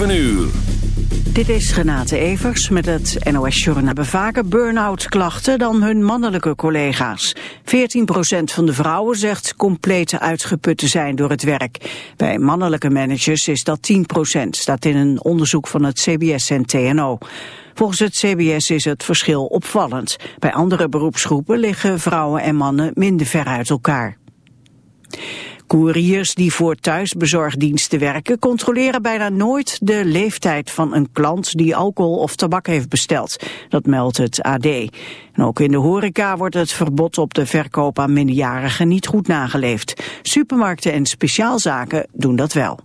7 uur. Dit is Renate Evers met het NOS. Hebben vaker burn-out klachten dan hun mannelijke collega's. 14% van de vrouwen zegt compleet uitgeput te zijn door het werk. Bij mannelijke managers is dat 10%, staat in een onderzoek van het CBS en TNO. Volgens het CBS is het verschil opvallend. Bij andere beroepsgroepen liggen vrouwen en mannen minder ver uit elkaar. Couriers die voor thuisbezorgdiensten werken controleren bijna nooit de leeftijd van een klant die alcohol of tabak heeft besteld. Dat meldt het AD. En ook in de horeca wordt het verbod op de verkoop aan minderjarigen niet goed nageleefd. Supermarkten en speciaalzaken doen dat wel.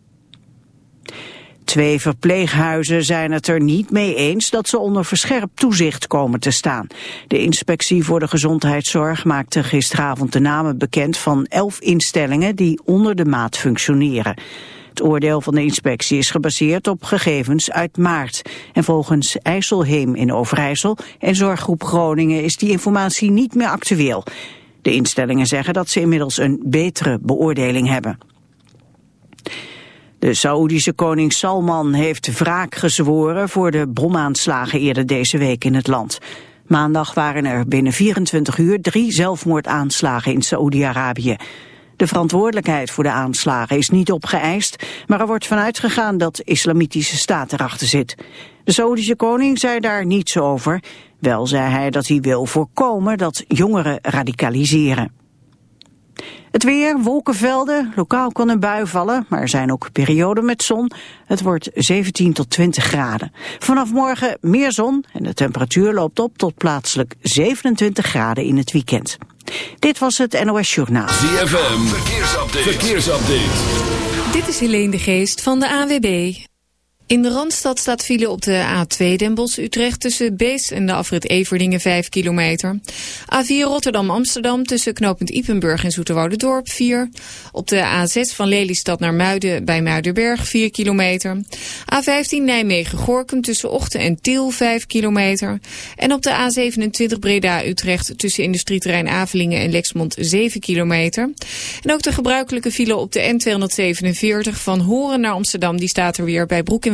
Twee verpleeghuizen zijn het er niet mee eens dat ze onder verscherpt toezicht komen te staan. De inspectie voor de gezondheidszorg maakte gisteravond de namen bekend van elf instellingen die onder de maat functioneren. Het oordeel van de inspectie is gebaseerd op gegevens uit maart. En volgens IJsselheem in Overijssel en Zorggroep Groningen is die informatie niet meer actueel. De instellingen zeggen dat ze inmiddels een betere beoordeling hebben. De Saoedische koning Salman heeft wraak gezworen voor de bomaanslagen eerder deze week in het land. Maandag waren er binnen 24 uur drie zelfmoordaanslagen in Saoedi-Arabië. De verantwoordelijkheid voor de aanslagen is niet opgeëist, maar er wordt vanuit gegaan dat islamitische staat erachter zit. De Saoedische koning zei daar niets over. Wel zei hij dat hij wil voorkomen dat jongeren radicaliseren. Het weer, wolkenvelden, lokaal kan een bui vallen, maar er zijn ook perioden met zon. Het wordt 17 tot 20 graden. Vanaf morgen meer zon en de temperatuur loopt op tot plaatselijk 27 graden in het weekend. Dit was het NOS Journaal. ZFM, verkeersupdate. verkeersupdate. Dit is Helene de Geest van de AWB. In de Randstad staat file op de A2 Den Bosch-Utrecht tussen Beest en de afrit Everdingen 5 kilometer. A4 Rotterdam-Amsterdam tussen knooppunt Ipenburg en Dorp 4. Op de A6 van Lelystad naar Muiden bij Muidenberg 4 kilometer. A15 Nijmegen-Gorkum tussen Ochten en Tiel 5 kilometer. En op de A27 Breda-Utrecht tussen industrieterrein Avelingen en Lexmond 7 kilometer. En ook de gebruikelijke file op de N247 van Horen naar Amsterdam die staat er weer bij Broek in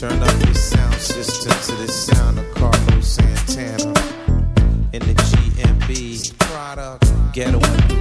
Turn up your sound system to the sound of Carlos Santana in the GMB product ghetto.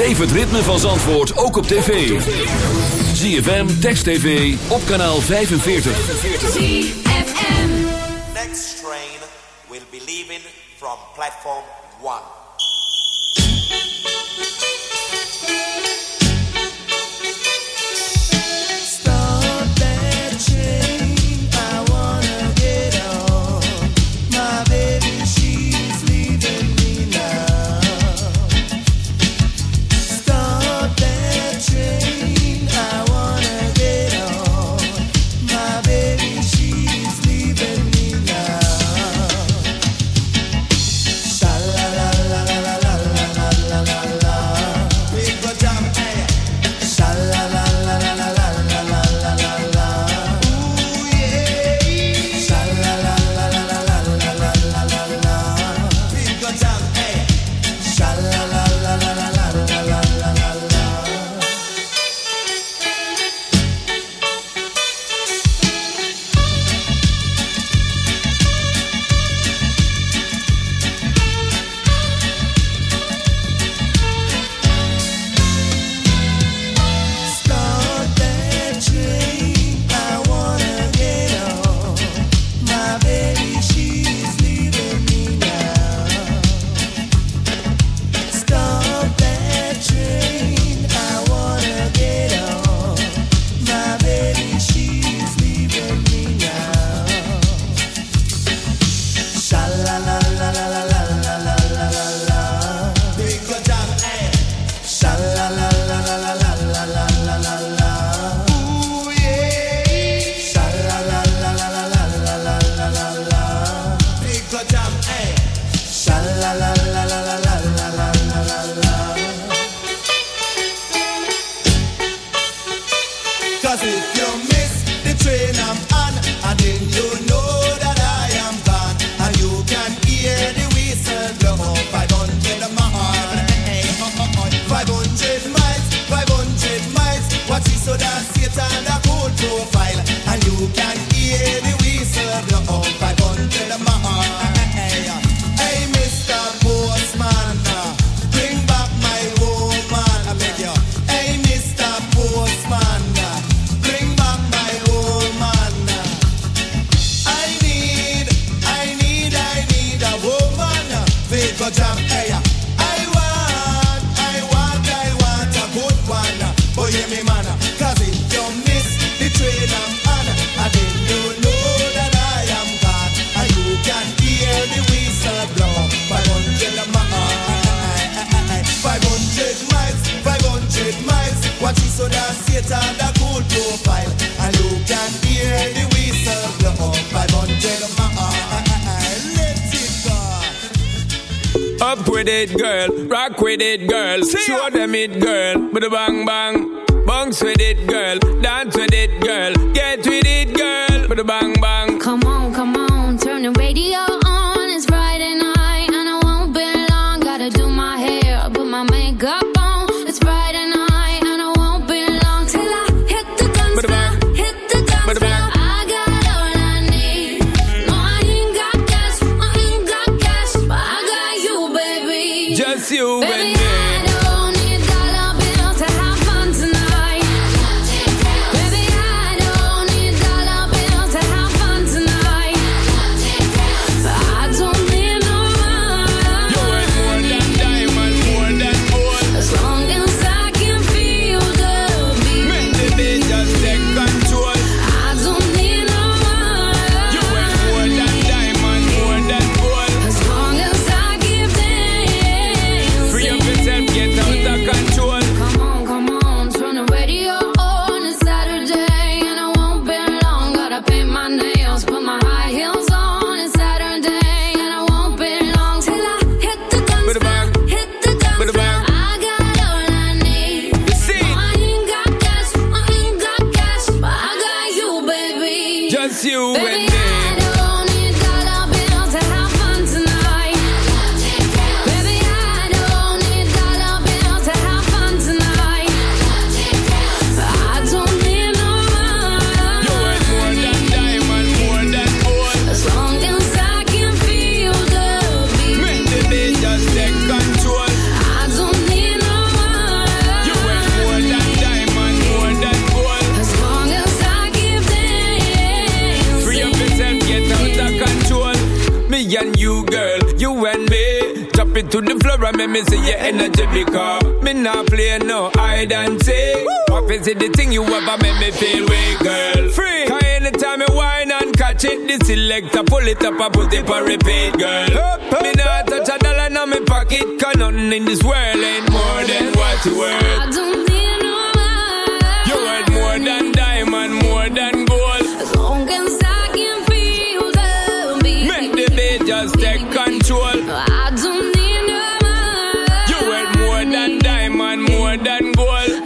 Beleef het ritme van Zandvoort ook op tv. ZFM, Text TV, op kanaal 45. ZFM. Next train will be leaving from platform 1. them it, girl. with a bang bang, bounce with it,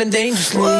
living dangerously.